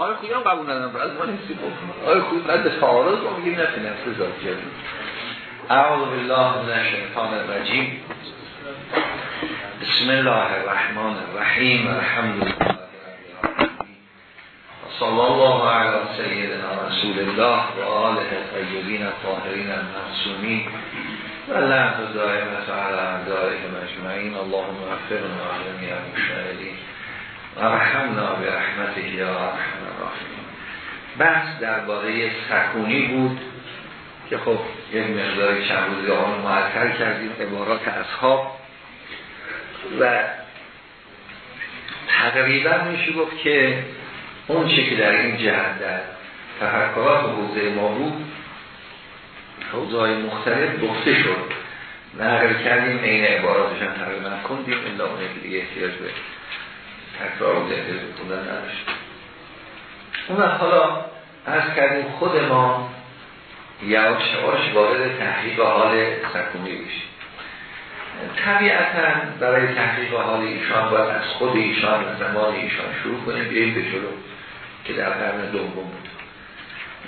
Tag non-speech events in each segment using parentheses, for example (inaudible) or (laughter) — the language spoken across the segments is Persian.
آقای خویی هم قبول ندارم. از ما نیستی خویی بعد به تعارض ما میگیم نفی نفس ذاتی اعوذ بالله من الشیطان الرجیم. بسم الله الرحمن الرحیم. الحمد لله صلی الله علی سیدنا رسول الله و آله طیبین الطاهرین المعصومین. و لعنت دائمت علی اعدائهم اجمعین. اللهم وفقنا و جمیع المشاهدین و رحمنا به رحمته یا رحم الراحمین. بحث درباره سکونی بود که خب یک مقدار چند روزی آن معطل کردیم عبارات اصحاب. و تقریبا میشه گفت که اون چی که در این جهت در تحرکات حوزه ما بود حوزه های مختلف گفته شد. نقل کردیم این عباراتش تقریبا کندیم الا اون دیگه احتیاج به تکرار و ذهن بکنن نداشت. اون حالا از کردیم خود ما یواش یواش وارد تحقیق حال سکونی بشیم. طبیعتا برای تحقیق حال ایشان باید از خود ایشان و زمان ایشان شروع کنیم بیاییم به جلو که در قرن دوم بود.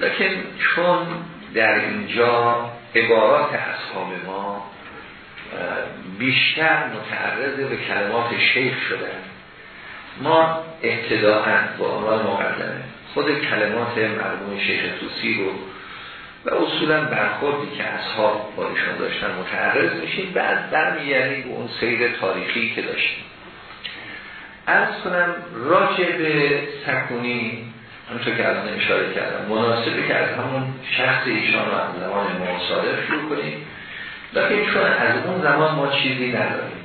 لیکن چون در اینجا عبارات اصحاب ما بیشتر متعرض به کلمات شیخ شدن ما ابتداعا با عنوان مقدمه. خود کلمات مرموم شیخ توسی رو و اصولا برخوردی که اصحاب با ایشان داشتن متعرض میشیم. بعد برمیگردیم به اون سیر تاریخی که داشتیم. از کنم راجع به سکونی همونطور که الان اشاره کردم مناسبه که از همون شخص ایشان رو از زمان معاصره شروع کنیم. لیکن چون از اون زمان ما چیزی نداریم.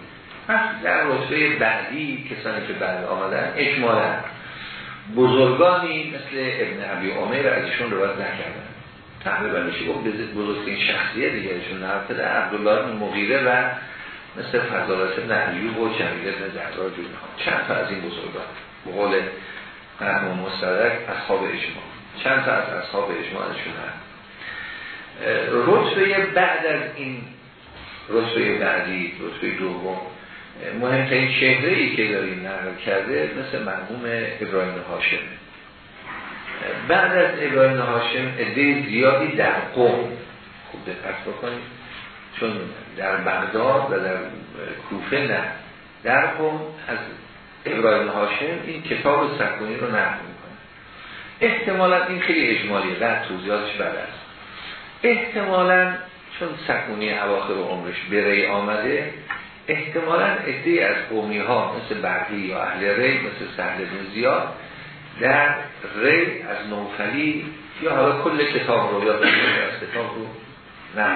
پس در رتبه بعدی کسانی که بعد آمدن اجمالا بزرگانی مثل ابن عبی عمر از ایشون روایت نکردن. تقریبا میشه گفت بزرگترین شخصیت دیگرشون نرفته در عبدالله بن مغیره و مثل فضالات نهیوب و جمیل بن زهرا چند تا از این بزرگان. به قول مرحوم مستدرک اصحاب اجماع. چند تا از اصحاب اجماعشون هست. رتبه بعد از این رتبه بعدی رتبه دوم مهمترین شهره ای که داریم نقل کرده مثل مرحوم ابراهیم هاشم. بعد از ابراهیم هاشم عده زیادی در قوم. خوب دقت بکنید. چون در بغداد و در کوفه نه. در قوم از ابراهیم هاشم این کتاب سکونی رو نقل می‌کنه. احتمالا این خیلی اجمالی و توضیحاتش بعد است. احتمالا چون سکونی اواخر عمرش به آمده احتمالا عده از قومی ها مثل برقی یا اهل ری مثل سهل بن زیاد در ری از نوفلی یا حالا کل کتاب رو یا از کتاب رو نه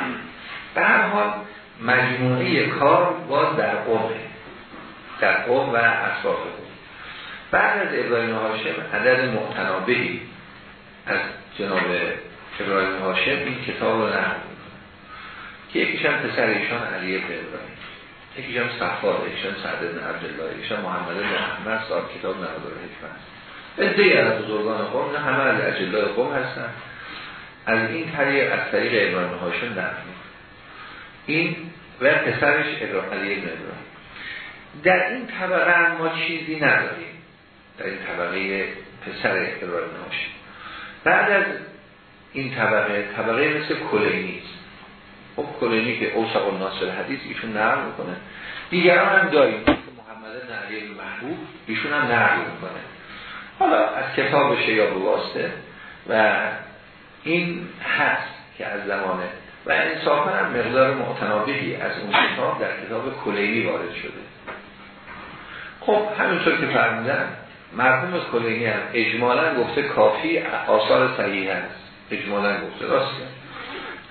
به حال مجموعه کار باز در قومه. در قوم و اصلاف قوم. بعد از ابراهیم هاشم عدد محتنابهی از جناب ابراهیم هاشم این کتاب رو نقل که یکیش هم پسر ایشان علی ابن ابراهیم. یکیش هم صفار ایشان سعد بن عبدالله ایشان محمد بن احمد صاحب کتاب نهادار حکمت. ادهی از بزرگان قوم نه همه از اجلای قوم هستن از این طریق از طریق ابراهیم هاشم نقل این و پسرش علی ابن ابراهیم. در این طبقه ما چیزی نداریم. در این طبقه پسر ابراهیم هاشم. بعد از این طبقه طبقه مثل کلینی است خب کلینی که اوسق ناصر حدیث ایشون نقل می‌کنه. دیگران هم داریم. محمد نعلی محبوب ایشون هم نقل می‌کنه. حالا از کتاب شیاب واسطه و این هست که از زمانه و انصافا هم مقدار معتنابهی از اون کتاب در کتاب کلینی وارد شده. خب همینطور که فرمودن مرحوم کلینی هم اجمالا گفته کافی آثار صحیح هست. اجمالا گفته راسته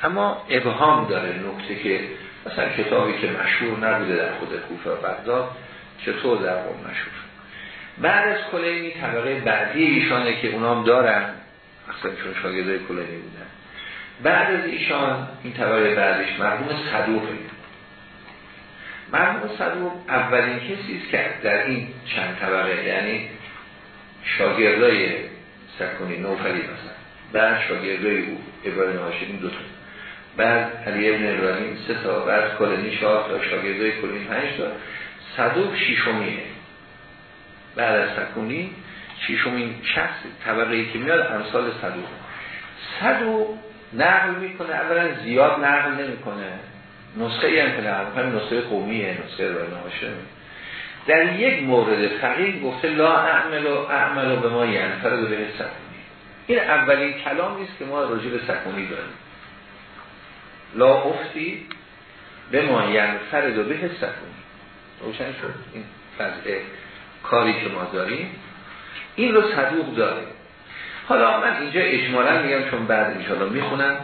اما ابهام داره نکته که مثلا کتابی که مشهور نبوده در خود کوفه و بغداد چطور در قوم مشهور بعد از کلینی طبقه بعدی ایشانه که اونام دارن اصلا چون شاگرده کلینی بودن. بعد از ایشان این طبقه بعدش مرحوم صدوقه مرحوم صدوق اولین کسی است که در این چند طبقه یعنی شاگردای سکونی نوفلی مثلا بعد شاگردای او ابراهیم هاشمی دو تا بعد علی ابن ابراهیم سه تا بعد کلینی چهار تا شاگردای کلینی پنج تا. صدوق شیشمیه بعد از سکونی شیشم این شخص طبقه که میاد امثال صدوق. صدوق نقل می‌کنه اولا زیاد نقل نمی‌کنه. نسخه ای هم که نقل نسخه قومیه نسخه راینا در یک مورد فقیه گفته لا اعمل و اعمل به ما ینفر به سکونی این اولین کلامی است که ما راجع به سکونی داریم. لا افتی به ما ینفر به سکونی روشن شد این فضل کاری که ما داریم. این رو صدوق داره. حالا من اینجا اجمالا میگم چون بعد انشاءالله می‌خونم.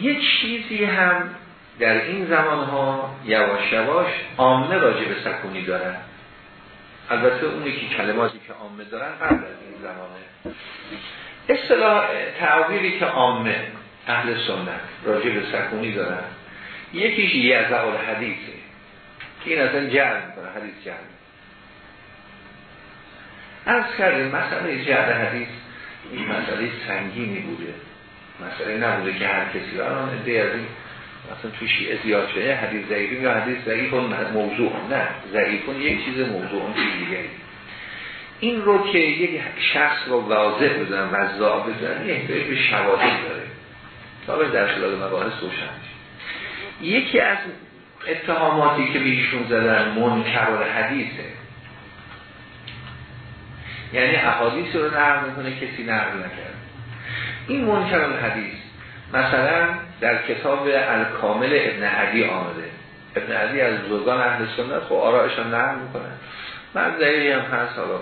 یک چیزی هم در این زمان ها یواش یواش عامه راجع به سکونی دارن. البته اونی که کلماتی که عامه دارن قبل از این زمانه. اصطلاح تعبیری که عامه. اهل سنت راجع به سکونی دارن. یکیش یزع الحدیثه که این اصلا جعل می‌کنه حدیث جعل از کردیم مسئله جعل حدیث این مسئله سنگینی بوده. مسئله نبوده که هر کسی را آن از این مثلا توی شیعه زیاد شده حدیث ضعیفی یا حدیث ضعیف موضوع. نه ضعیفون یک چیز موضوع چیز دیگری این رو که یک شخص رو واضح بزنن و وضاع بزنن احتیاج به شواهد داره. تا به در خلال مباحث روشن یکی از اتهاماتی که بیشون زدن منکر حدیثه یعنی احادیث رو نقل می‌کنه کسی نقل نکرد این منکر حدیث مثلا در کتاب الکامل ابن عدی آمده. ابن عدی از زوگان اهل سنت خب آرائشان نقل می‌کنه. من دلیلی هم هست حالا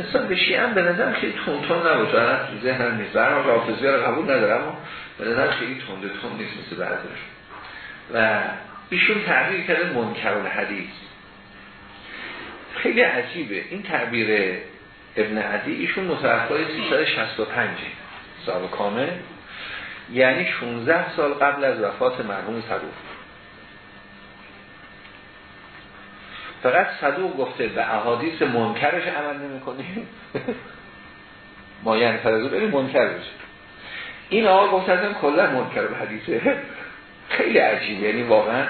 نسبت به شیعه به نظر خیلی تون تون نبود تو ذهنم نیست. رافضی رو قبول ندارم به نظر خیلی تونده تون نیست مثل بعضش و ایشون تعبیر کرده منکر الحدیث. خیلی عجیبه. این تعبیر ابن عدی ایشون متوفای 365 سال کامل. یعنی 16 سال قبل از وفات مرحوم صدوق. فقط صدوق گفته به احادیث منکرش عمل نمی کنیم (laughs) ما یعنی فرضو بریم منکر بشه این آقا گفتن کلا منکر به حدیثه. خیلی عجیب یعنی واقعا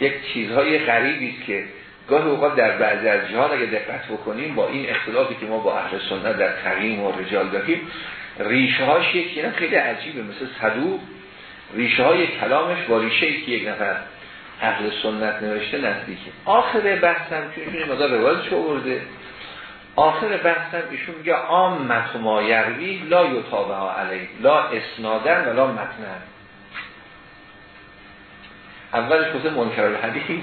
یک چیزهای غریبی است که گاه اوقات در بعضی از جهات اگه دقت بکنیم با این اختلافی که ما با اهل سنت در تقیم و رجال داریم ریشه هاش یکی خیلی عجیبه. مثل صدوق ریشه های کلامش با ریشه ای که یک نفر اهل سنت نوشته نزدیکه. آخر بحثم چون ایشون مدار روایتش آورده. آخر بحثم ایشون میگه عامت ما یروی لا یطابه علی لا اسنادن و لا متنن. اولش گفته منکر الحدیث.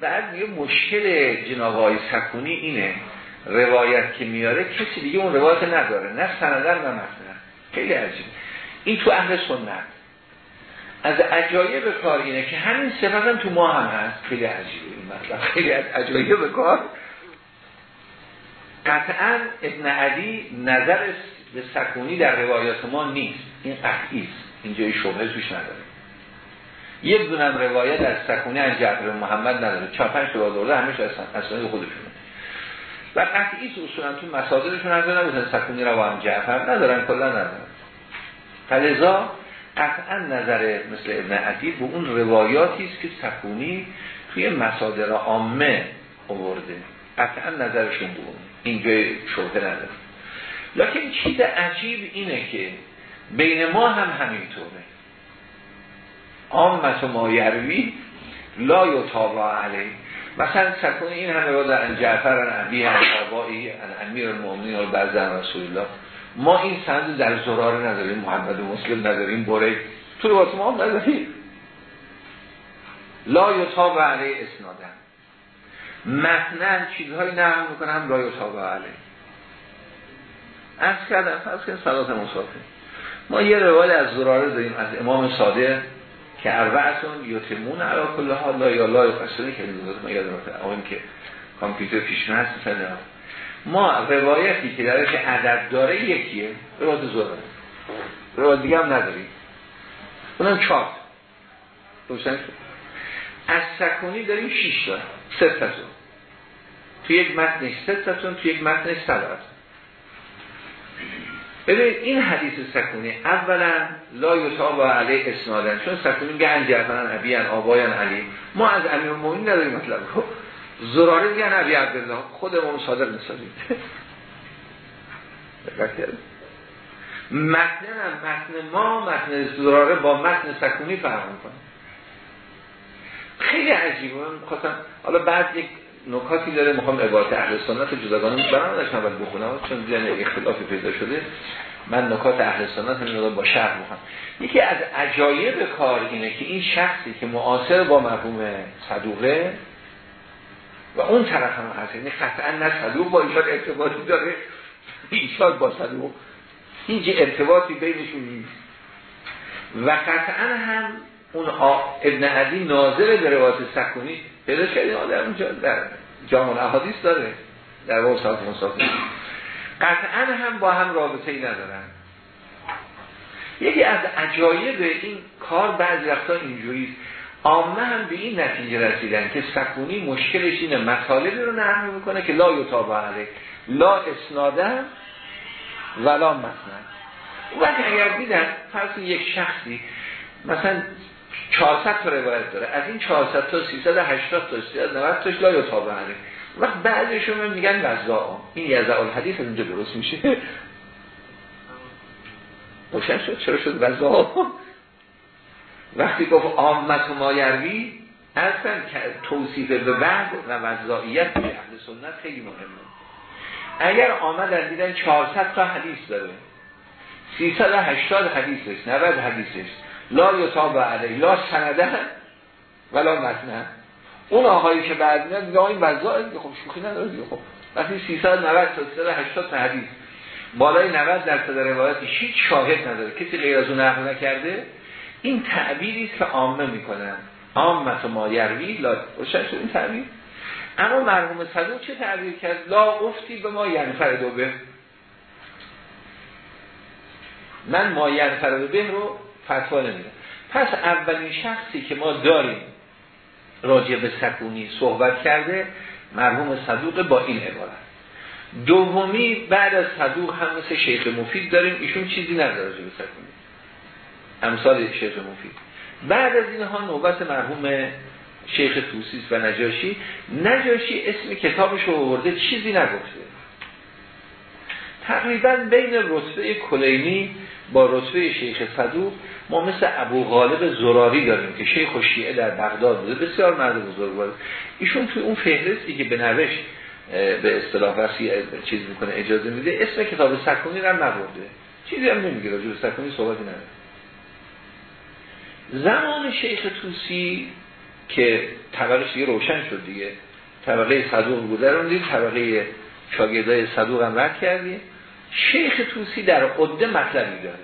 بعد میگه مشکل جناب آقای سکونی اینه روایت که میاره کسی دیگه اون روایت نداره نه سندن و متن. خیلی عجیب. این تو اهل سنت. از عجایب کار اینه که همین صفت تو ما هم هست. خیلی عجیبه این مطلب. خیلی از عجایب کار. قطعا ابن عدی نظر به سکونی در روایات ما نیست. این قطعی است. اینجای شبهه توش نداره. یک دونم روایت از سکونی از جعفر محمد نداره. چهار پنج تا دورده همیشه از اصلا خودشونه. و قطعی تو اصولا تو مسادرشون هم نبودن سکونی رو هم جعفر ندارن کلا ندارن. فلذا قطعا نظر مثل ابن عدی به اون روایاتی است که سکونی توی مسادر عامه آورده. قطعا نظرشون بود اینجای شبه نداره. لکن چیز عجیب اینه که بین ما هم همینطوره. عامت و مایروی لا یطابع علیه. مثلا سکون این همه رو در جعفر ان عبی ان آبایی ان امیر المؤمنین و بعضا رسول الله. ما این سند در زرار نداریم محمد مسلم نداریم بره. تو روایت ما هم نداریم. لا یطاب علیه اسنادن. متنن چیزهایی نقل می‌کنم لا یطاب علیه. از کردم فرض کنیم صلات مسافر ما یه روایت از زراره داریم از امام صادق که اربعتون یتمون علا کل حال لا یا لا یقصدی که ما یادم اون که کامپیوتر پیش هست ما روایتی که درش عدد داره یکیه روایت زوره روایت دیگه هم نداریم. اونم چهار روشن از سکونی داریم شیش تا. سه تاتون تو یک متنش سه تاتون تو یک متنش سلات ببینید این حدیث سکونی اولا لا یتاب علی اسنادن چون سکونی میگه ان جعفرن ابیان آبایان علی. ما از امیر المؤمنین نداریم مطلب. خب زراره میگن ابی عبدالله. خود امام صادق می‌سازیم متن متن ما متن زراره با متن سکونی فرق می‌کنه. خیلی عجیبه. من خواستم حالا بعد یک نکاتی داره می‌خوام عبارت اهل سنت جداگانه برام داشتم اول بخونم. چون دیدن اختلافی پیدا شده. من نکات اهل سنت رو با شرح می‌خوام یکی از عجایب کار اینه که این شخصی که معاصر با مفهوم صدوقه و اون طرف هم هست یعنی قطعا نه صدوق با ایشان ارتباطی داره ایشان با صدوق. هیچ ارتباطی بینشون نیست. و قطعا هم اون ابن عدی ناظر به روایت سکونی پیدا کردیم در اونجا در جامعه احادیث داره در واسط مصافی. قطعا هم با هم رابطه ای ندارن. یکی از عجایب این کار بعضی وقتا اینجوری عامه هم به این نتیجه رسیدن که سکونی مشکلش اینه مطالبی رو نرمی می‌کنه که لا یتابه علیه لا اسناده ولا مثلا و اگر دیدن فرض یک شخصی مثلا 400 تا روایت داره. از این 400 تا 380 تا 390 تاش لا یتابه علیه. وقت بعضیشون میگن وزا این یزع الحدیث از اینجا درست میشه. روشن شد؟ چرا شد وزا وقتی گفت آمت و مایروی اصلا توصیف به بعد و وضعیت به اهل سنت خیلی مهمه. اگر آمدن دیدن 400 تا حدیث داره 380 حدیثش 90 حدیثش لا یتاب علی لا سنده ولا متنه اون آقایی که بعد میاد یا این وضعی خب شوخی نداره دیگه خب وقتی 390 تا 380 تا حدیث بالای 90 درصد روایتی هیچ شاهد نداره کسی غیر از اون نقل نکرده. این تعبیری است که عامه می‌کنن. عامت و ما یروی لا این تعبیر. اما مرحوم صدوق چه تعبیر کرد؟ لا افتی به ما ینفرد به. من ما ینفرد به رو فتوا نمیدم پس اولین شخصی که ما داریم راجع به سکونی صحبت کرده مرحوم صدوق با این عبارت. دومی بعد از صدوق هم مثل شیخ مفید داریم ایشون چیزی نداره راجع به سکونی. امثال شیخ مفید. بعد از اینها نوبت مرحوم شیخ توسیس و نجاشی. نجاشی اسم کتابش رو آورده چیزی نگفته. تقریبا بین رتبه کلینی با رتبه شیخ صدوق ما مثل ابو غالب زراری داریم که شیخ و شیعه در بغداد بوده. بسیار مرد بزرگ بود ایشون توی اون فهرستی که به نوش به اصطلاح وسیع چیز می‌کنه اجازه میده اسم کتاب سکونی رو نبرده. چیزی هم نمیگه راجع به سکونی صحبتی نداره. زمان شیخ توسی که طبقش دیگه روشن شد دیگه. طبقه صدوق بوده رو دید طبقه شاگردای صدوق هم رد کردیم. شیخ توسی در عده مطلبی داره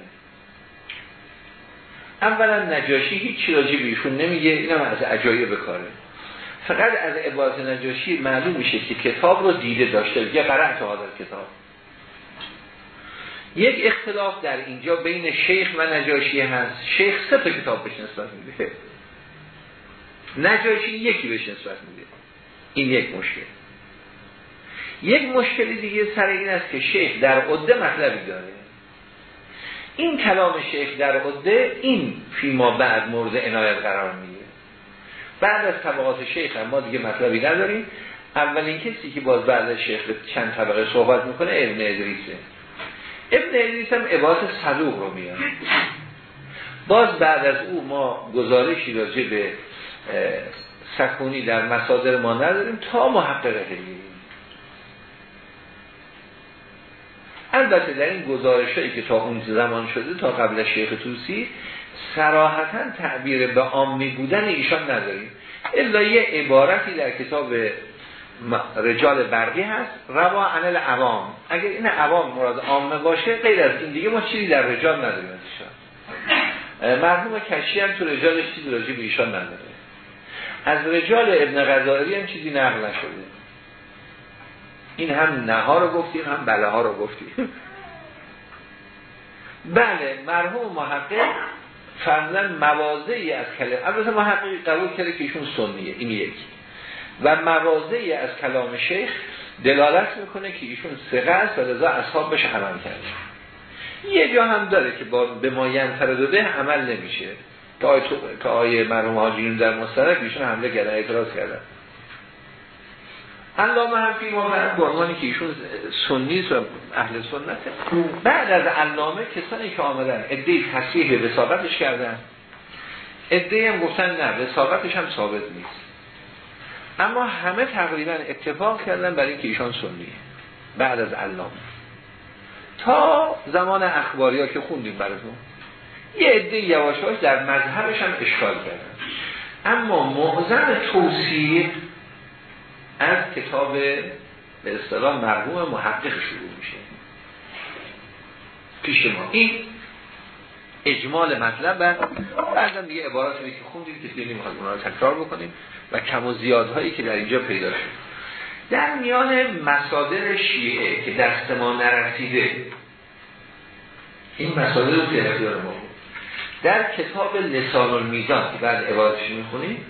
اولا نجاشی هیچ راجی بیشون نمیگه اینم از عجایب بکاره فقط از عبارت نجاشی معلوم میشه که کتاب رو دیده داشته یه قرن تا کتاب. یک اختلاف در اینجا بین شیخ و نجاشی هست. شیخ سه تا کتاب بهش نسبت میده. نجاشی یکی بهش نسبت میده. این یک مشکل. یک مشکل دیگه سر این است که شیخ در عده مطلبی داره. این کلام شیخ در عده این فیما بعد مورد عنایت قرار میده بعد از طبقات شیخ هم ما دیگه مطلبی نداریم. اولین کسی که باز بعد از شیخ چند طبقه صحبت می‌کنه ابن ادریسه. ابن ادریس هم عبارت صدوق رو میاد. باز بعد از او ما گزارشی راجع به سکونی در مصادر ما نداریم تا محقق هلیری البته در این گزارش هایی که تا اون زمان شده تا قبل شیخ توسی سراحتا تعبیر به عامی بودن ایشان نداریم. الا یه عبارتی در کتاب رجال برقی هست روا انل عوام اگر این عوام مراد عامه باشه غیر از این دیگه ما چیزی در رجال نداریم از ایشان. مرحوم کشی هم تو رجالش چیزی راجع به ایشان نداره. از رجال ابن غزائری هم چیزی نقل نشده. این هم نه ها رو گفتیم هم بله ها رو گفتیم. بله مرحوم محقق فرمودن موازهی از کلمه البته محققی قبول کرده که ایشون سنیه این یکی و موازهی از کلام شیخ دلالت می‌کنه که ایشون سقه است و لذا اصحاب بهش عمل کرده. یه جا هم داره که با به ما به عمل نمیشه. که آیه مرحوم حاجیون در مستند ایشون حمله کردن اعتراض کردن. علامه هم فی واقع برمانی که ایشون سنیست و اهل سنته. بعد از علامه کسانی که آمدن ادهی تصریح به وساقتش کردن. ادهی هم گفتن نه وساقتش هم ثابت نیست. اما همه تقریبا اتفاق کردن برای اینکه ایشان سنیه. بعد از علامه. تا زمان اخباری ها که خوندیم براتون. یه عده یواشاش در مذهبش هم اشکال کردن. اما معظم توصیه از کتاب به اصطلاح مرحوم محقق شروع میشه. پیش ما. این اجمال مطلب و بعدم دیگه عبارات که خوندیم که دیگه نمی‌خواد اونها رو تکرار بکنیم و کم و زیادهایی که در اینجا پیدا شد. در میان مصادر شیعه که دست ما نرسیده این مصادر رو که اختیار ما در کتاب لسان المیزان که بعد عبارتش می‌خونیم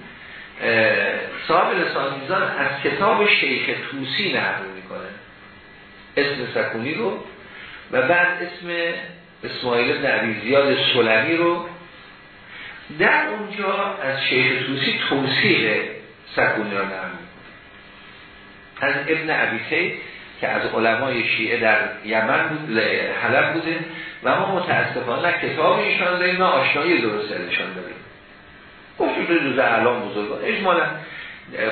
صاحب لسان میزان از کتاب شیخ توسی نقل می‌کنه. اسم سکونی رو و بعد اسم اسماعیل بن زیاد سلمی رو. در اونجا از شیخ توسی توصیق سکونی رو نقل از ابن عبیسی که از علمای شیعه در یمن بود حلب بوده و ما متاسفانه کتاب ایشان داریم ما آشنایی درست داریم گفتیم به جزء اعلام بزرگان اجمالا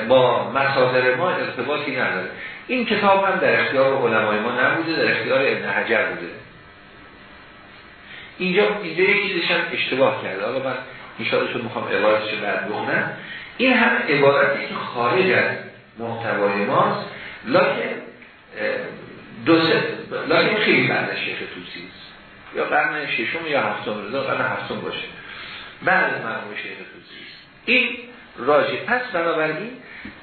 با مصادر ما ارتباطی نداره. این کتاب هم در اختیار علمای ما نبوده در اختیار ابن حجر بوده. اینجا اینجا یکی هم اشتباه کرده. حالا من ایشالا شد می‌خوام عبارتش بعد بخونم. این هم عبارتی که خارج از محتوای ماست. لکن دو سه لکن خیلی بعد شیخ توسی یا قرن ششم یا هفتم رضا قرن هفتم باشه. بعد از مرحوم شیخ توسی. این راجع پس بنابراین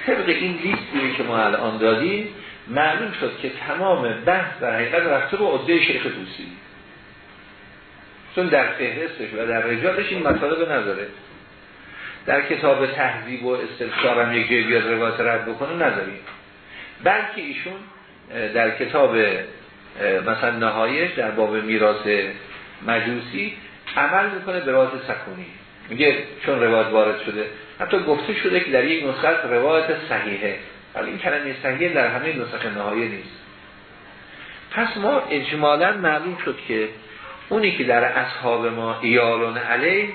طبق این لیستی که ما الان دادیم معلوم شد که تمام بحث در حقیقت رفته به عده شیخ توسی. چون در فهرستش و در رجالش این مطالب نداره. در کتاب تهذیب و استفسار هم یک جای بیاد روایت رد بکنه نداریم. بلکه ایشون در کتاب مثلا نهایش در باب میراث مجوسی عمل می‌کنه به روایت سکونی. میگه چون روایت وارد شده. حتی گفته شده که در یک نسخه روایت صحیحه. ولی این کلمه صحیحه در همه نسخه نهایه نیست. پس ما اجمالا معلوم شد که اونی که در اصحاب ما ایالون علی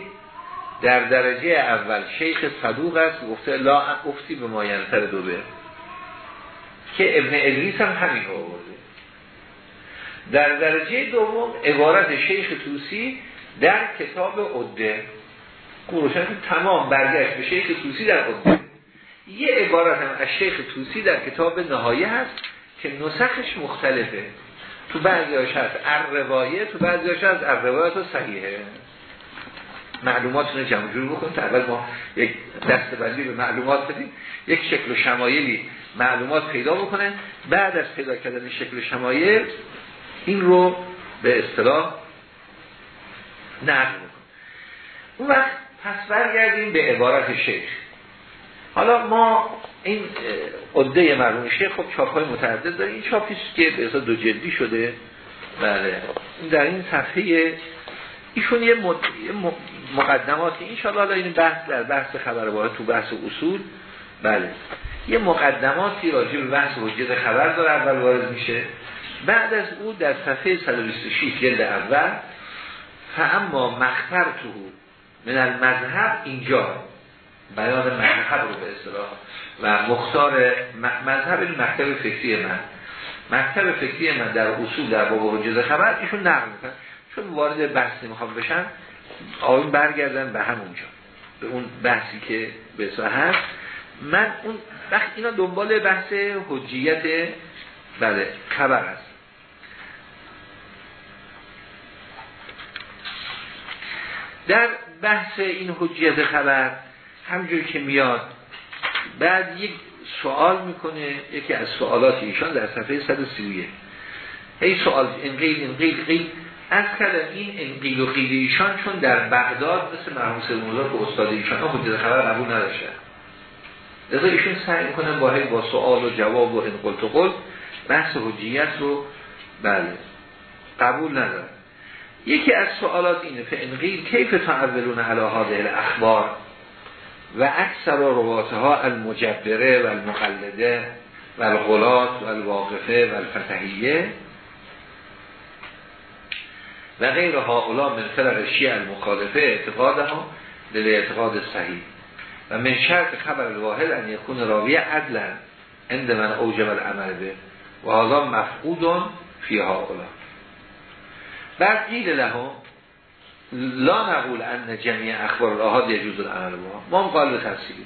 در درجه اول شیخ صدوق است گفته لا افتی به ماینتر دوبه که ابن ادریس هم همین آورده. در درجه دوم عبارت شیخ توسی در کتاب عده گروشن تمام برگشت به شیخ توسی در عده یه عبارت هم از شیخ توسی در کتاب نهایه هست که نسخش مختلفه. تو بعضی هاش هست روایه تو بعضی هاش هست روایت و صحیحه معلومات رو جمع جور بکنیم اول ما یک دستبندی به معلومات بدیم. یک شکل و شمایلی معلومات پیدا بکنه. بعد از پیدا کردن شکل و شمایل این رو به اصطلاح نقل بکنیم اون وقت پس برگردیم به عبارت شیخ. حالا ما این عده مرحوم شیخ خب چاپ های متعدد داره این چاپیست که به دو جلدی شده. بله. در این صفحه ایشون یه مقدماتی این حالا این بحث در بحث خبر تو بحث اصول. بله. یه مقدماتی راجع به بحث حجت خبر داره اول وارد میشه. بعد از او در صفحه 126 جلد اول فاما مختر تو من المذهب اینجا. بیان مذهب رو به اصطلاح. و مختار مذهب این مکتب فکری من. مکتب فکری من در اصول در باب حجت خبر ایشون نقل می‌کنن. چون وارد بحث نمی‌خوام بشن آقایون برگردن به همونجا به اون بحثی که به هست. من اون وقت اینا دنبال بحث حجیت بله خبر است در بحث این حجیت خبر همجور که میاد بعد یک سوال می‌کنه یکی از سوالات ایشان در صفحه 131 هی سوال انقیل انقیل قیل از کردم این انقیل و قیل ایشان چون در بغداد مثل مرحوم سلموزا که استاد ایشان ها حجیت خبر قبول نداشته لذا ایشون سعی می‌کنن با با سوال و جواب و انقلت و قل بحث حجیت رو بله قبول ندارن یکی از سوالات اینه فانقیل کیف تعولون علی هذه الاخبار و اکثر رواتها المجبره و المقلده و الغلات و الواقفه و الفتحیه و غیر هاولا من فرق شیع المخالفه اعتقادها به اعتقاد صحیح. و من شرط خبر الواحد ان یکون راوی عدلا عند من اوجب العمل به و هذا مفقود فی هاولا بعد قیل لهم لا نقول ان جمعی اخبار الاحاد یجوز العمل ما هم قال تفسیری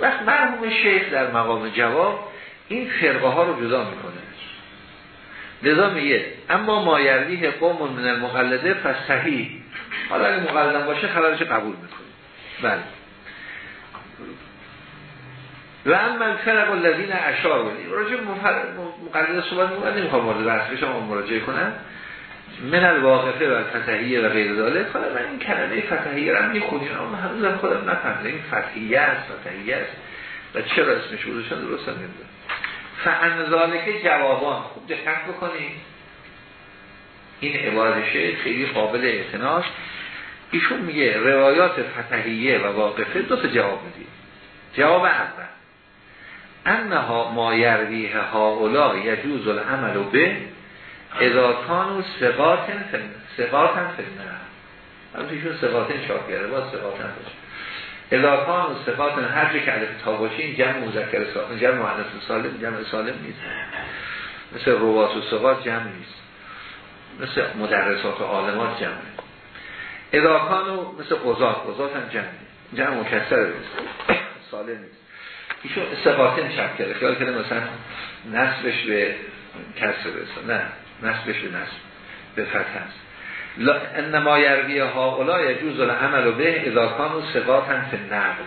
وقت مرحوم شیخ در مقام جواب این فرقه ها رو جدا می‌کنه. لذا میگه اما ما یرویه قوم من المقلده پس صحیح. حالا اگه مقلدم باشه خبرش قبول می‌کنه. بله. و اما فرق الذین اشار راجع مقلده صحبت می‌کنه نمی‌خوام مورد بحث شما مراجعه کنم. من الواقفه و فتحیه و غیر ذالک حالا من این کلمه فتحیه رو هم می‌خونیم اما خودم نفهمیدم این فتحیه است فتحیه است. و چرا اسمش بودشن درست هم نمی‌دونم. فعنزالک جوابان. خوب دقت بکنید این عبارشه خیلی قابل اعتناش. ایشون میگه روایات فتحیه و واقفه دو تا جواب می‌دید جواب اول. انها ما یرویه هاولا یجوز العمل به اذا و سقاطن سقاطن فنه هم ایشون سقاطن چاپ کرده با سقاطن باشه. اضافان و صفات هر جه که تا باشه این جمع مذکر سالم جمع مؤنث سالم جمع سالم نیست. مثل روات و صفات جمع نیست. مثل مدرسات و عالمات جمع اضافان و مثل قضات قضات هم جمع جمع مکسر نیست. سالم نیست. ایشون استفاده نشب کرده. خیال کرده مثلا نصبش به کسر برسه. نه. نصبش به نصب به فتح هست انما یروی ها اولا یجوز العمل به اذا کانو هم فی نقل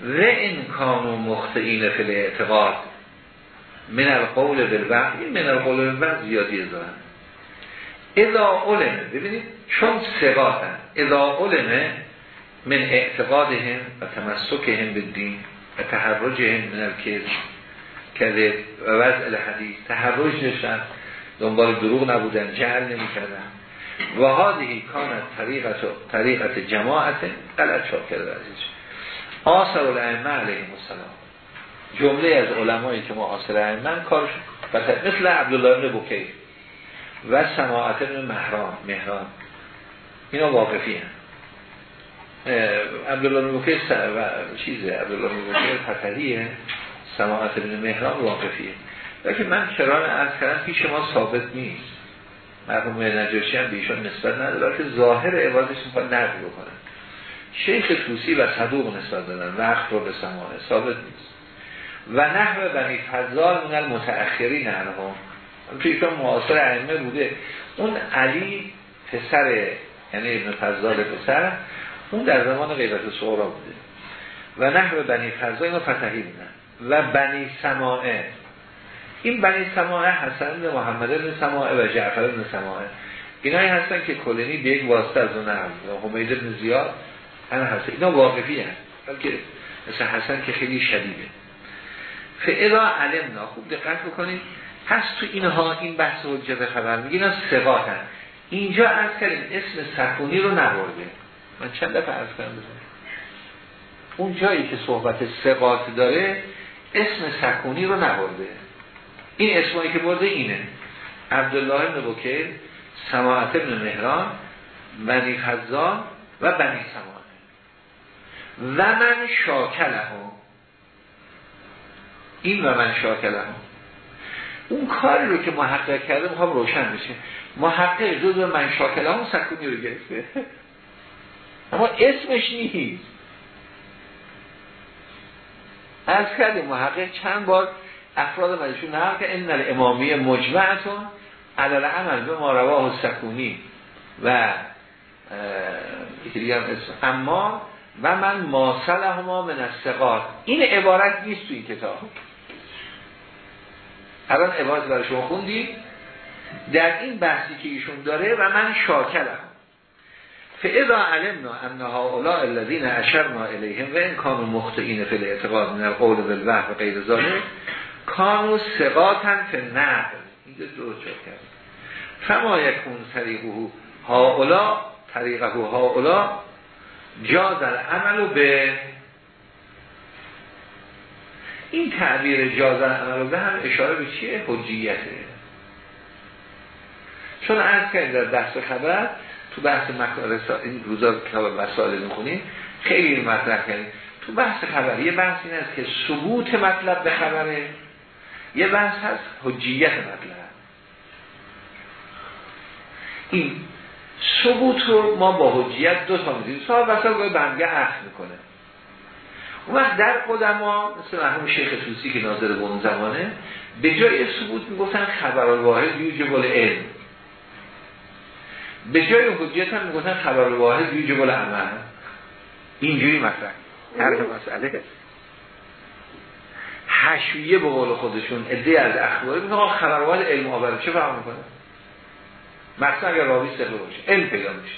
و این کانو مخطئین فی الاعتقاد. من القول بالوقت این من القول بالوقت زیادی ازان اذا علمه ببینید چون ثقاتن اذا علمه من اعتقادهم و تمسکهم به دین و تحرجهم من که و وضع الحدیث تحرج داشتن دنبال دروغ نبودن جهل نمی کردن و هذه کانت طریقت طریقت جماعت غلط چاپ کرده عزیز. آثر الائمه علیهم السلام. جمله از علمایی که معاصر ائمه کارش مثل عبدالله بن بوکی و سماعت بن مهران مهران. اینا واقفی هم عبدالله بن بوکی و چیزه؟ عبدالله بن بوکی فتحیه سماعت بن مهران واقفیه. لیکن من کران از کردم پیش ما ثابت نیست. مرحوم نجاشی هم بیشون نسبت نداره که ظاهر عبادش می‌خواد نقل بکنه. شیخ توسی و صدوق نسبت دادن وقت رو به سمانه ثابت نیست. و نحو بنی فضال من المتأخرین عنهم. توی ایشون معاصر ائمه بوده. اون علی پسر یعنی ابن فضال پسر اون در زمان غیبت صغرا بوده. و نحو بنی فضال اینو فتحی بودن و بنی سماعه این بنی سماعه حسن بن محمد بن سماعه و جعفر بن سماعه. اینایی هستن که کلینی به یک واسطه از اون هم حمید بن زیاد هم هست اینا واقفی هست بلکه مثل حسن که خیلی شدیده. فعلا علمنا. خوب دقت بکنید هست تو اینها این بحث حجت خبر میگه اینا سقاط اینجا از کردیم اسم سکونی رو نبرده. من چند دفعه از کردم اون جایی که صحبت سقاط داره اسم سکونی رو نبرده. این اسمایی که برده اینه. عبدالله بن بکر سماعت بن مهران بنی خزان و بنی سماعت. و من شاکله این و من شاکله اون کاری رو که محقق کرده می‌خوام روشن بشه محقق جز من شاکله هم سکونی رو گرفته. (laughs) اما اسمش نیست. از کردیم محقق چند بار افراد مجلسون نقل که این الامامی مجمعتون علال عمل به ما رواه سکونی و اما و من ماسله ما من السقات این عبارت نیست تو این کتاب. الان عبارت برای شما خوندی در این بحثی که ایشون داره و من شاکرم. فاذا علمنا ان هؤلاء الذين اشرنا و ان كانوا مخطئين في الاعتقاد من القول بالوحی و غیر ذلك کانو سقاطن فی نقل اینجا درست کرد. فما یکون طریقه هاولا طریقه هاولا جاز العمل به این تعبیر جاز عمل به هم اشاره به چیه؟ حجیته. چون از کردیم در دست خبر تو بحث مکار این روزا کتاب مسائل می‌خونیم خیلی مطرح کردیم. تو بحث خبر یه بحث این است که ثبوت مطلب به خبره. یه بحث هست حجیت مطلب. این ثبوت رو ما با حجیت دو تا میدیم صاحب وسط باید بنگه عقل می‌کنه. اون وقت در قدما مثل مرحوم شیخ توسی که ناظر به اون زمانه به جای ثبوت می‌گفتن خبر واحد یوجب علم به جای حجیت هم می‌گفتن خبر واحد یوجب عمل اینجوری مثلا هر مسئله. حشویه به قول خودشون عده از اخباری میگن خبر واحد علم آوره. چه فهم می‌کنه؟ مثلا اگر راوی سهل باشه علم پیدا میشه.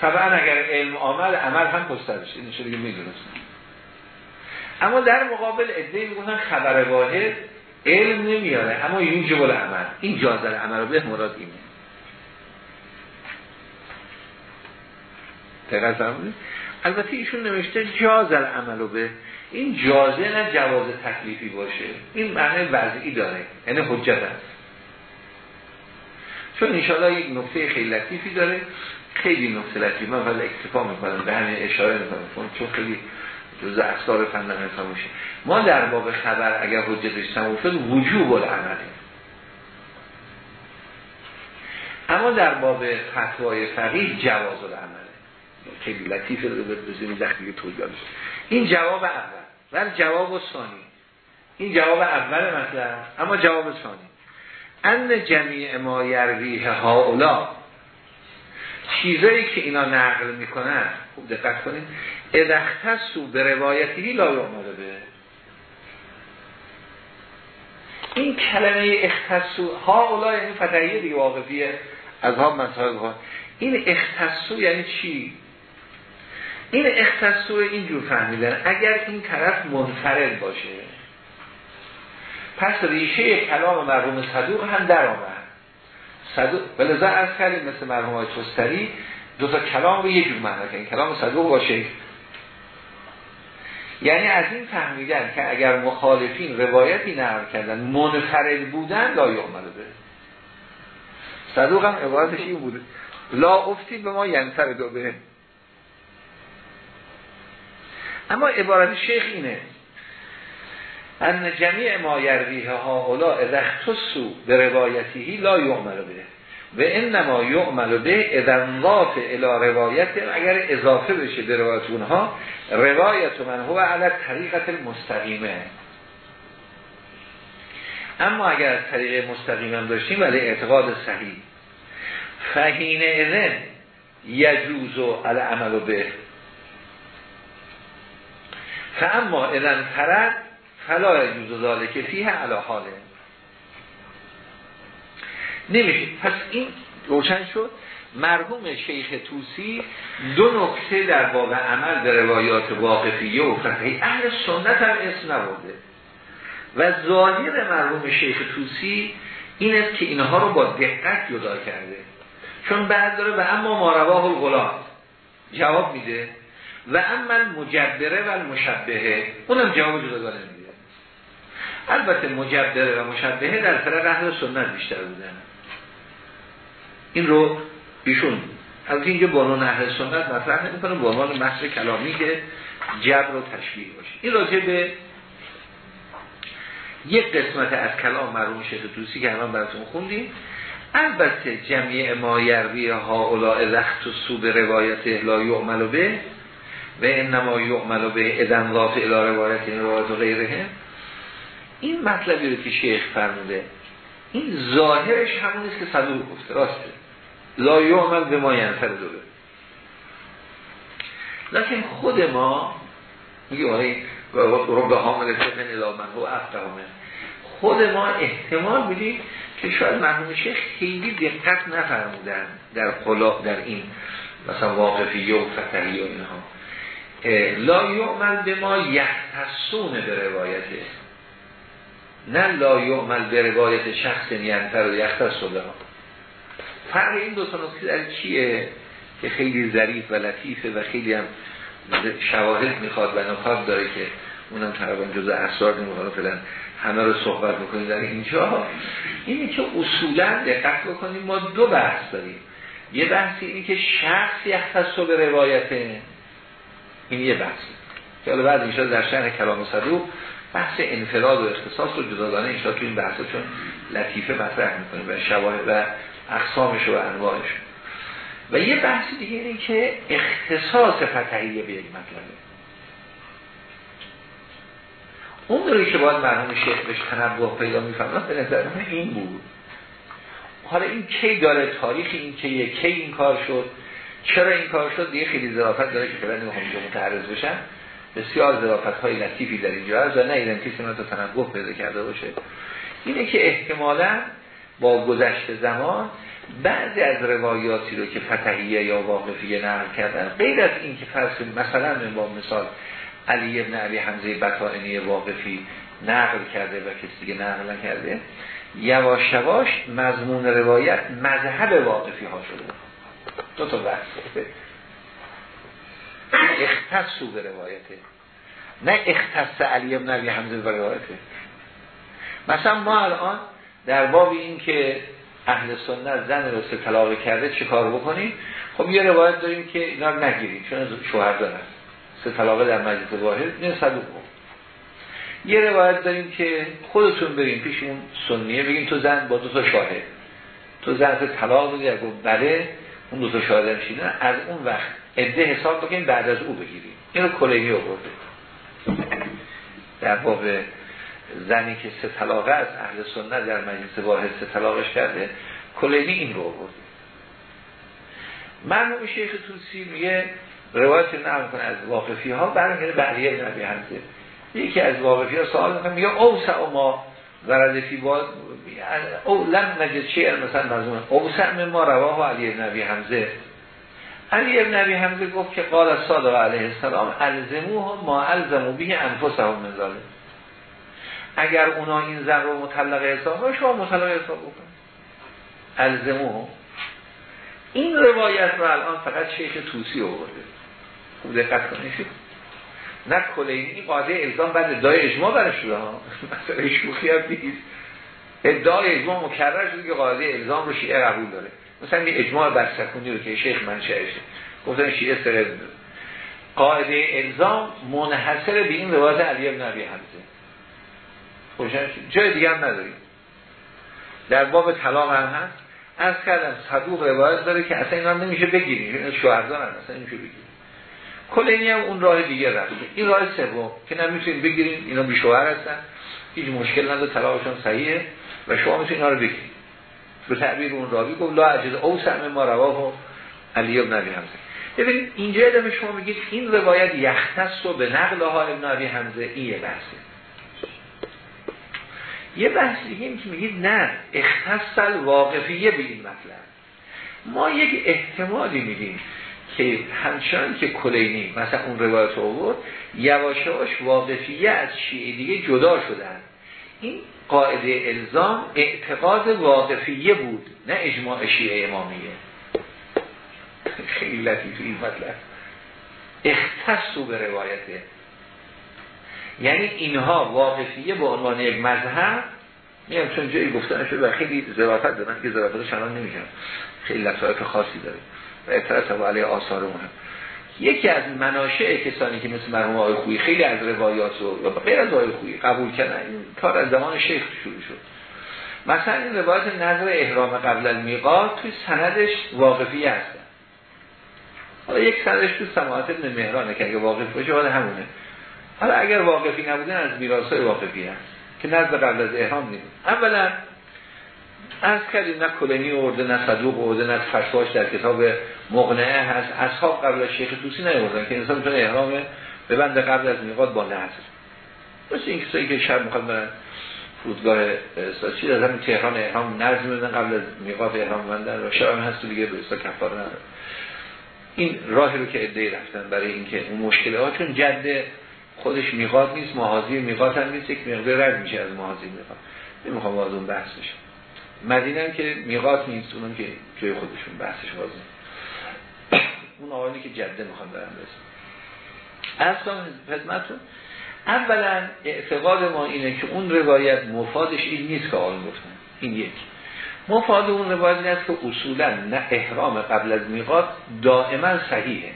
طبعا اگر علم آمد عمل هم پستر بشه این دیگه می‌دونستم اما در مقابل عده میگن خبر واحد علم نمیاره. اما یوجب العمل این جازل عمل به مراد اینه. دقیقا البته ایشون نوشته جاز العمل به. این جازه نه جواز تکلیفی باشه. این معنی وضعی داره. یعنی حجت است. چون انشاءالله یک نقطه خیلی لطیفی داره. خیلی نقطه لطیفی من فقط اکتفا می‌کنم. به همین اشاره می‌کنم. چون خیلی جز اکثار فندن انسان میشه. ما در باب خبر اگر حجتش تموم شد وجوب العمله اما در باب فتوای فقیه جواز العمله خیلی لطیفه رو بزنیم دخلی توجیه این جواب اول. ولی جواب ثانی. این جواب اول مثلا اما جواب ثانی. ان جمیع ما یرویه هاولا. چیزایی که اینا نقل می‌کنن خوب دقت کنید. ادختسو به روایتی لا یعمل به. این کلمه اختصو ها یعنی فتحیه دیگه واقفیه از ها مسائل ها. این اختصو یعنی چی؟ این اختصو اینجور فهمیدن. اگر این طرف منفرد باشه پس ریشه کلام مرحوم صدوق هم در آمد. صدوق از کردیم مثل مرحوم های دو تا کلام رو یه جور کنیم کلام صدوق باشه. یعنی از این فهمیدن که اگر مخالفین روایتی نقل کردن منفرد بودن لا یعمل به. صدوق هم عبارتش این بوده. لا افتی به ما ینفر دو به. اما عبارت شیخ اینه. ان جمیع ما یرویه ها اولا اذختسو به روایتیهی لا یعمل به. و انما یعمل به اذن ضاف الى روایت اگر اضافه بشه به روایت اونها روایت من هو علی طریقت مستقیمه. اما اگر طریق مستقیم داشتیم ولی اعتقاد صحیح. فهین اذن یجوز و عمل به. فاما اذن فرد فلا یجوز که فیه علا حاله. نمیشه. پس این روشن شد. مرحوم شیخ توسی دو نکته در باب عمل به روایات واقفیه و فقهی اهل سنت هم اسم نبوده و ظاهر مرحوم شیخ توسی این است که اینها رو با دقت جدا کرده. چون بعد داره به اما مارواه الغلام جواب میده. و اما مجبره و المشبهه. اونم جواب جدا نمیده البته مجبره و مشبهه در فرق اهل سنت بیشتر بودن این رو ایشون از اینجا بانون اهل سنت مطرح نمی‌کنه به عنوان محض کلامی که جبر و تشبیه باشه. این راجع به یک قسمت از کلام مرحوم شیخ توسی که الان براتون خوندیم. البته جمعی ما یروی ها اولا لخت و سو به روایت لا یعمل به و انما یعمل به ادن ضاف الى روایت این روایت و غیره. این مطلبی رو که شیخ فرموده این ظاهرش همون است که صدور گفته راسته. لا یعمل به ما ینفر دوره لیکن خود ما میگه آقای رو به حامل فقه الامن و افقهمه خود ما احتمال میدیم که شاید مرحوم شیخ خیلی دقت نفرمودن در خلا در این مثلا واقفی و فتحی و اینها. لا یعمل به ما یحتسون به روایته نه لا یعمل به روایت شخص ینتر و یختص ها فرق این دو تا نکته در چیه که خیلی ظریف و لطیفه و خیلی هم شواهد می‌خواد و نکات داره که اونم تقریبا جزء اسرار نمی‌خواد فعلا همه رو صحبت بکنیم در اینجا. اینه که اصولا دقت بکنیم ما دو بحث داریم. یه بحثی اینه که شخص یختص به روایته. این یه بحث که حالا بعد اینشا در شهر کلام صدوق بحث انفراد و اختصاص رو جداگانه اینشا تو این بحثا چون لطیفه مطرح می‌کنیم و شواهد و اقسامش و انواعش. و یه بحث دیگه اینه که اختصاص فتحیه به یک مطلبه. اون روی که باید مرحوم شیخ بهش تنبه پیدا می‌فهمن به نظر این بود. حالا این کی داره تاریخ این کیه کی این کار شد؟ چرا این کار شد؟ دیگه خیلی ظرافت داره که فعلا نمی‌خوام متعرض بشن بسیار ظرافت های لطیفی در اینجا هست و نه ایدن کسی من تا تنبه پیدا کرده باشه. اینه که احتمالا با گذشت زمان بعضی از روایاتی رو که فتحیه یا واقفیه نقل کردن غیر از این که فرض مثلا با مثال علی ابن علی حمزه بطائنی واقفی نقل کرده و کسی دیگه نقل نکرده یواش مضمون روایت مذهب واقفی ها شده. دو تا بحث. (laughs) اختصو به روایته. نه اختص علی ابن علی حمزه به روایته. مثلا ما الان در باب این که اهل سنت زن رو سه طلاق کرده چه کار بکنیم؟ خب یه روایت داریم که اینا رو نگیریم چون شوهر دارن. سه طلاقه در مجلس واحد نه صدوق یه روایت داریم که خودتون بریم پیش اون سنیه بگیم تو زن با دو تا شاهد. تو زن طلاق بگی اگه بله. اون دو تا شاهد هم شیدن از اون وقت عده حساب بکنیم بعد از او بگیریم. اینو کلینی آورده. در باب زنی که سه طلاقه از اهل سنت در مجلس واحد سه طلاقش کرده کلینی این رو آورده. مرموم شیخ توسی میگه روایت نقل کنه از واقفی ها برمیگرده بعلیه نبی حمزه یکی از واقفی ها سوال می‌کنه میگه اوسع ما ورد فی با او لم نجد چه مثلا مضمون اوسع ما رواه علی ابن نبی حمزه. علی ابن نبی حمزه گفت که قال صادق علیه السلام الزموه ما الزمو به انفسهم من ذلك اگر اونا این زن رو مطلق حساب شما مطلق حساب بکن الزموه این روایت رو الان فقط شیخ توسی آورده. خوب دقت کنید. نه کلینی این قاعده الزام بعد ادعای اجماع برش شده ها. مثلا شوخی هم نیست. ادعای اجماع مکرر شده که قاعده الزام رو شیعه قبول داره. مثلا این اجماع بر سکونی رو که شیخ منشأشه گفتن شیعه سره قاعده الزام منحصر به این روایت علی بن ابی حمزه. جای دیگه هم نداریم. در باب طلاق هم هست. از کردم صدوق روایت داره که اصلا اینا نمیشه بگیریم. شوهردار هم اصلا نمیشه بگیریم. کلینی هم اون راه دیگه رفت این راه سوم که نمی‌تونید بگیریم اینا بیشوهر هستن. هیچ مشکل نداره طلاقشون صحیحه و شما می‌تونید اینا رو بگیرید. به تعبیر اون راوی گفت لا عجز او ما رواه علی ابن ابی حمزه. ببینید اینجا ادامه شما میگید این روایت یختص و به نقل ها ابن ابی حمزه این یه بحثه. یه بحث دیگه که میگید نه اختص واقفیه به این مطلب. ما یک احتمالی میدیم که همچنان که کلینی مثلا اون روایت آورد یواشاش واقفیه از شیعه دیگه جدا شدن. این قاعده الزام اعتقاد واقفیه بود نه اجماع شیعه امامیه. خیلی لطیف این مطلب. اختصو به روایته یعنی اینها واقفیه به عنوان یک مذهب میگم چون جایی گفتن شده و خیلی زرافت دارن که زرافتش الان نمیگم خیلی لطایف خاصی داره. و اعتراض علیه آثار مهم یکی از مناشع کسانی که مثل مرحوم آقای خویی خیلی از روایات رو یا غیر از آقای خویی قبول کردن این کار از زمان شیخ شروع شد. مثلا این روایت نظر احرام قبل المیقات توی سندش واقفی هستن حالا یک سندش تو سماعت ابن مهرانه که اگه واقف باشه حالا همونه. حالا اگر واقفی نبودن از میراثای واقفی هست که نظر قبل از احرام نیست. اولا از کردیم نه کلینی ارده نه صدوق ارده نه فشواش در کتاب مقنعه هست. اصحاب قبل از شیخ توسی نیوردن که انسان می‌تونه احرام ببنده قبل از میقات با نظر مثل این کسایی که شب می‌خواد برن فرودگاه چی از همین تهران احرام نظر میدن قبل از میقات احرام بندن. و شب هم هست تو دیگه اصلا کفاره نداره این راهی رو که ادعی رفتن برای اینکه اون مشکله ها چون جد خودش میقات نیست محاضی میقات هم نیست یک مقدار رد میشه از محاضی میقات نمی‌خوام وارد اون بحث بشم. مدینه هم که میقات نیست اونم که جای خودشون بحثش بازه. اون آقایی که جده می‌خوان برن برسن. از خدمتون اولا اعتقاد ما اینه که اون روایت مفادش این نیست که آن گفتن. این یک. مفاد اون روایت این است که اصولا نه احرام قبل از میقات دائما صحیحه.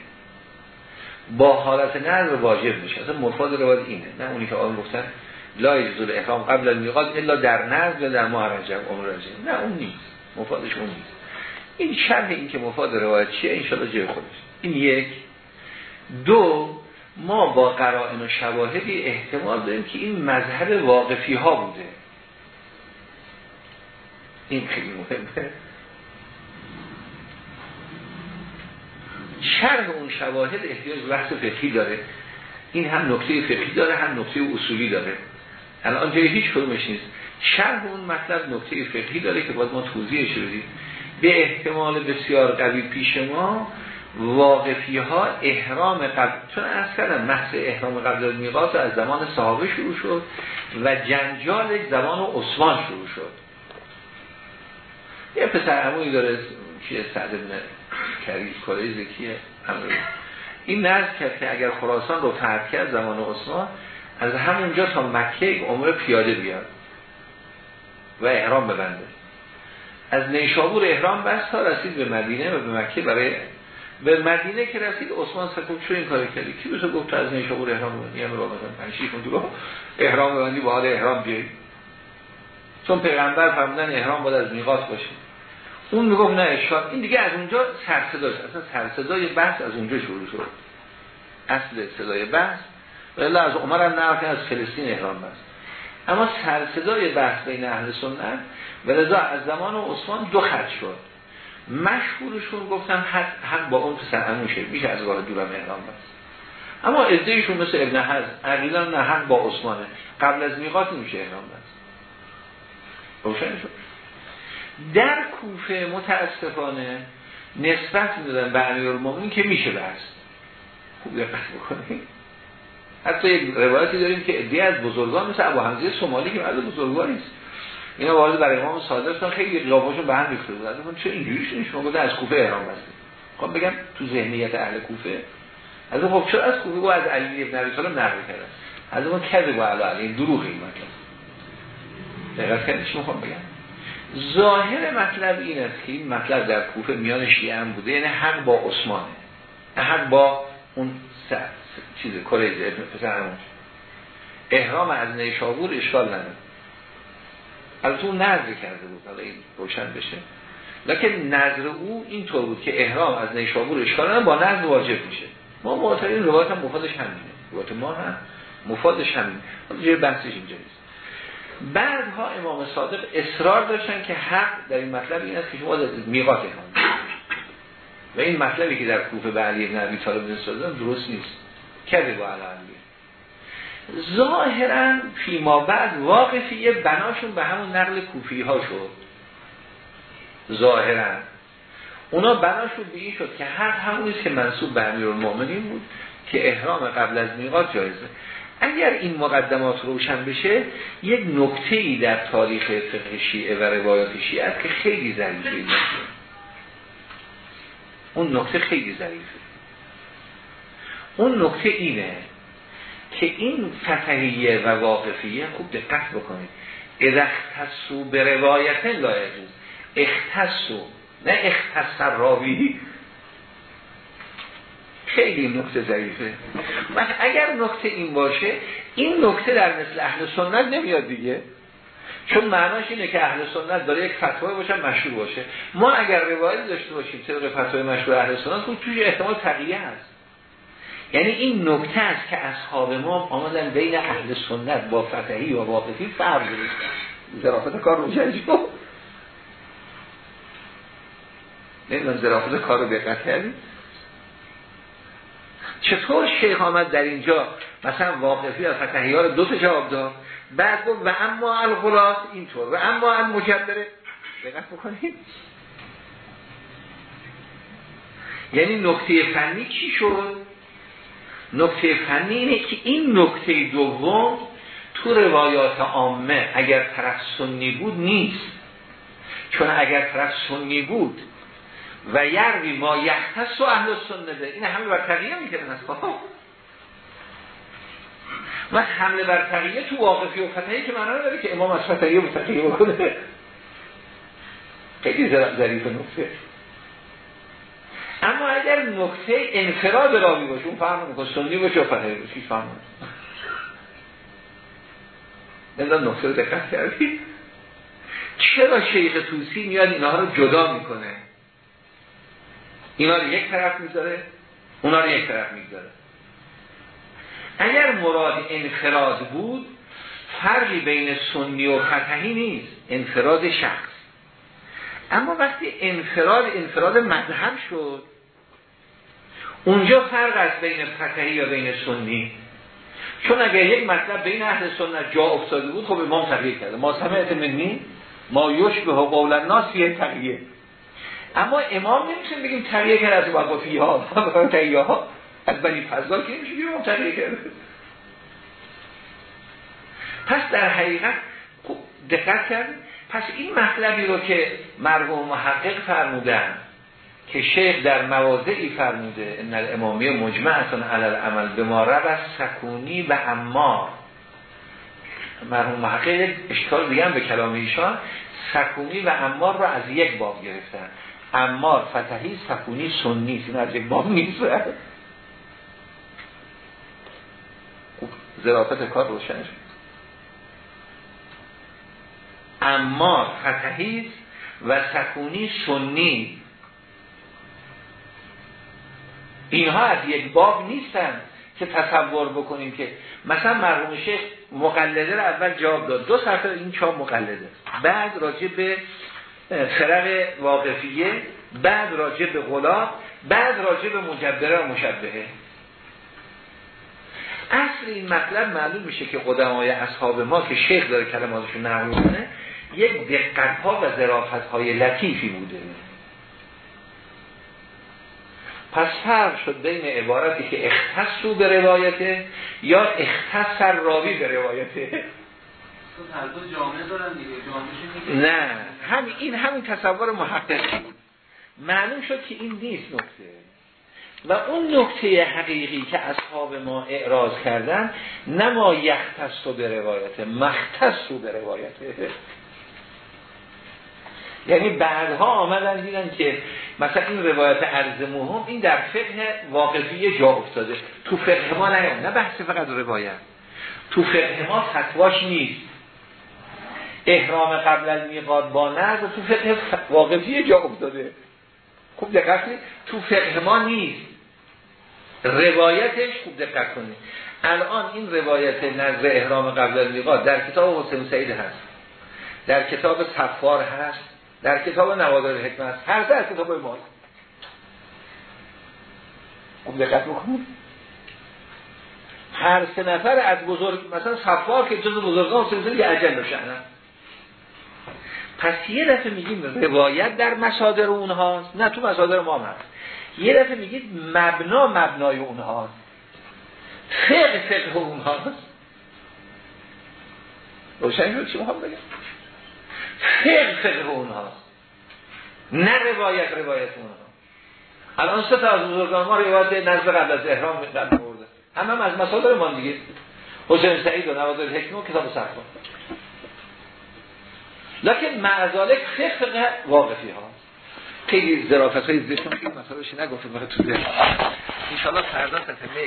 با حالت نظر واجب میشه. اصلا مفاد روایت اینه نه اونی که آن گفتن. لا یجوز احرام قبل از میقات الا در نظر یا در ماه رجب عمر رجب نه اون نیست. مفادش اون نیست. این شرح این که مفاد روایت چیه انشاءالله جای خودش. این یک. دو ما با قرائن و شواهدی احتمال داریم که این مذهب واقفی ها بوده. این خیلی مهمه. شرح اون شواهد احتیاج بحث فقهی داره. این هم نکته فقهی داره هم نکته اصولی داره. الان جای هیچ کدومش نیست. شرح اون مطلب نکته فقهی داره که باید ما توضیحش بدیم به احتمال بسیار قوی پیش ما واقفی ها احرام قبل چون از کردم محض احرام قبل از میقات از زمان صحابه شروع شد و جنجال زمان عثمان شروع شد. یه پسر عموی داره که سعد ابن کریز کره زکیه این نرز کرد که اگر خراسان رو فرد کرد زمان عثمان از همونجا تا مکه یک عمر پیاده بیاد و احرام ببنده. از نیشابور احرام بست تا رسید به مدینه و به مکه برای به مدینه که رسید عثمان سکوت چون این کاری کردی کی بسه گفت از نیشابور احرام ببندی؟ همه با مثلا پنشی کن دورو احرام ببندی با حال احرام بیایی. چون پیغمبر فرمودن احرام باید از میقات باشه. اون می‌گفت نه اشکال این دیگه از اونجا سرصداش اصلا سرصدای بحث از اونجا شروع شد. اصل صدای بحث. ولی از عمر هم از فلسطین احرام بست. اما سرصدای بحث بین اهل سنت و رضا از زمان عثمان دو خط شد. مشهورشون گفتن حق, حق با اون پسر اموشه میشه از راه دورم احرام بست. اما ازدهشون مثل ابن حز عقیلا نه حق با عثمانه. قبل از میقات نمیشه احرام بست. در کوفه متاسفانه نسبت می‌دادن به امیر که میشه بست. خوب دقت بکنید. حتی یک روایتی داریم که ادعی از بزرگان مثل ابو حمزه سومالی که مرد بزرگواری است اینا وارد برای امام صادق شدن خیلی قیافاشون به هم ریخته بود. گفتن چه اینجوری شد؟ شما گفته از کوفه احرام بستید خب بگم تو ذهنیت اهل کوفه از خب چرا از کوفه با از علی ابن ابی طالب نقل کردن؟ از اون کذب با علی علی دروغ این مطلب. دقیقاً کردش می‌خوام بگم؟ ظاهر مطلب این است که این مطلب در کوفه میان شیعه هم بوده یعنی حق با عثمانه. حق با اون سر. چیز کلیز ابن پسر احرام از نیشابور اشکال نداره. از اون نظر کرده بود حالا این روشن بشه. لکن نظر او اینطور بود که احرام از نیشابور اشکال نداره با نظر واجب میشه. ما معتقدیم روایت هم مفادش همینه. روایت ما هم مفادش همینه. جای بحثش اینجا نیست. بعدها امام صادق اصرار داشتن که حق در این مطلب این است که شما میقات و این مطلبی که در کوفه به علی نبی طالب نسادن درست نیست. کرده با علی ظاهرا فیما بعد واقفیه بناشون به همون نقل کوفی ها شد. ظاهرا. اونا بناشون به این شد که هر همونیست که منصوب به امیر المؤمنین بود که احرام قبل از میقات جایزه. اگر این مقدمات روشن بشه یک نکته ای در تاریخ فقه شیعه و روایات شیعه که خیلی ضعیفه اون نکته خیلی ضعیفه. اون نکته اینه که این فتحیه و واقفیه خوب دقت بکنید. اذا اختصو به روایت لا اختصو نه اختصر راوی خیلی نکته ضعیفه. و اگر نکته این باشه این نکته در مثل اهل سنت نمیاد دیگه. چون معناش اینه که اهل سنت داره یک فتوای باشه مشهور باشه. ما اگر روایت داشته باشیم طبق فتوای مشهور اهل سنت خب توی احتمال تقیه هست. یعنی این نکته است که اصحاب ما آمدن بین اهل سنت با فتحی و واقفی فرق گرفتن ظرافت کار روشن شد نمی‌دونم ظرافت کار رو دقت کردیم چطور شیخ آمد در اینجا؟ مثلا واقفی و فتحی ها رو دو تا جواب داد. بعد گفت و اما الغلاس اینطور. و اما المجدره دقت بکنید یعنی نکته فنی چی شد؟ نکته فنی اینه که این نکته دوم تو روایات عامه اگر طرف سنی بود نیست. چون اگر طرف سنی بود و یروی ما یختص و اهل سنده این همه بر تقییه می‌کنن از خب و حمله بر تقیه تو واقفی و فتحی که معنا داره که امام از فتحیه و تقیه بکنه. خیلی ظریف نکته. اما اگر نکته انفراد راوی باشه اون فهم می‌کنه. سنی باشه و فتحی باشه هیچ فهم نمی‌دونم نکته رو دقت کردید چرا شیخ توسی میاد اینها رو جدا می‌کنه؟ اینا رو یک طرف می‌ذاره اونا رو یک طرف می‌ذاره. اگر مراد انفراد بود فرقی بین سنی و فتحی نیست. انفراد شخص. اما وقتی انفراد انفراد مذهب شد اونجا فرق است بین فتحی و بین سنی؟ چون اگر یک مطلب بین اهل سنت جا افتاده بود خب امام تغییر کرده. ما سمعت منی ما یوش به قول الناس یه تغییر. اما امام نمی‌تونیم بگیم تغییر کرده از وقفی ها ها از بنی فضال که نمیشه بگیم تغییر کرده. پس در حقیقت خب دقت کرد پس این مطلبی رو که مرحوم محقق فرمودن که شیخ در مواضعی فرموده ان الامامی مجمعتون علی عمل به ما رب سکونی و امار مرحوم محقق اشکال دیگه به کلام ایشان سکونی و امار رو از یک باب گرفتن. امار فتحی سکونی سنی. این از یک باب نیست. زرافت کار روشن شد. امار فتحی و سکونی سنی. اینها از یک باب نیستن که تصور بکنیم که مثلا مرحوم شیخ مقلده رو اول جواب داد. دو سطر این چهار مقلده. بعد راجع به فرق واقفیه بعد راجع به غلاب بعد راجع به مجبره و مشبهه. اصل این مطلب معلوم میشه که قدمای اصحاب ما که شیخ داره کلماتشون نقل می‌کنه یک دقت ها و ظرافت های لطیفی بوده. پس فرق شد بین عبارتی که اختصو به روایته یا اختص راوی به روایته. نه هم این همین تصور محقق بود معلوم شد که این نیست نکته. و اون نکته حقیقی که اصحاب ما اعراض کردن نما یختص به روایته مختص به روایته. یعنی بعدها آمدن دیدن که مثلا این روایت عرض مهم این در فقه واقعی جا افتاده. تو فقه ما نه نه بحث فقط روایت. تو فقه ما فتواش نیست. احرام قبل المیقات با نرد تو فقه واقعی جا افتاده. خوب دقت تو فقه ما نیست. روایتش خوب دقت کنید. الان این روایت نظر احرام قبل المیقات در کتاب حسین سعید هست. در کتاب صفار هست. در کتاب نوادر حکمت هر در کتاب ما. خوب دقت بکنید. هر سه نفر از بزرگ مثلا صفار که جز بزرگان سلسله یه عجل بشن پس یه دفعه میگیم روایت در مصادر اونهاست نه تو مصادر ما هست. یه دفعه میگید مبنا مبنای اونهاست. فقه فقه اونهاست. روشن شد؟ چی می‌خوام بگم؟ فقه فقه اونها. نه روایت روایت اونها. الان سه تا از بزرگان ما روایت نزد قبل از احرام در برده هم, هم از مصادر ما دیگه. حسین سعید و نوازل حکم و کتاب سخت لکن معذالک فقه واقفی ها. خیلی ظرافت های ذکر این مسئله نگفتم برای تو انشاءالله فردا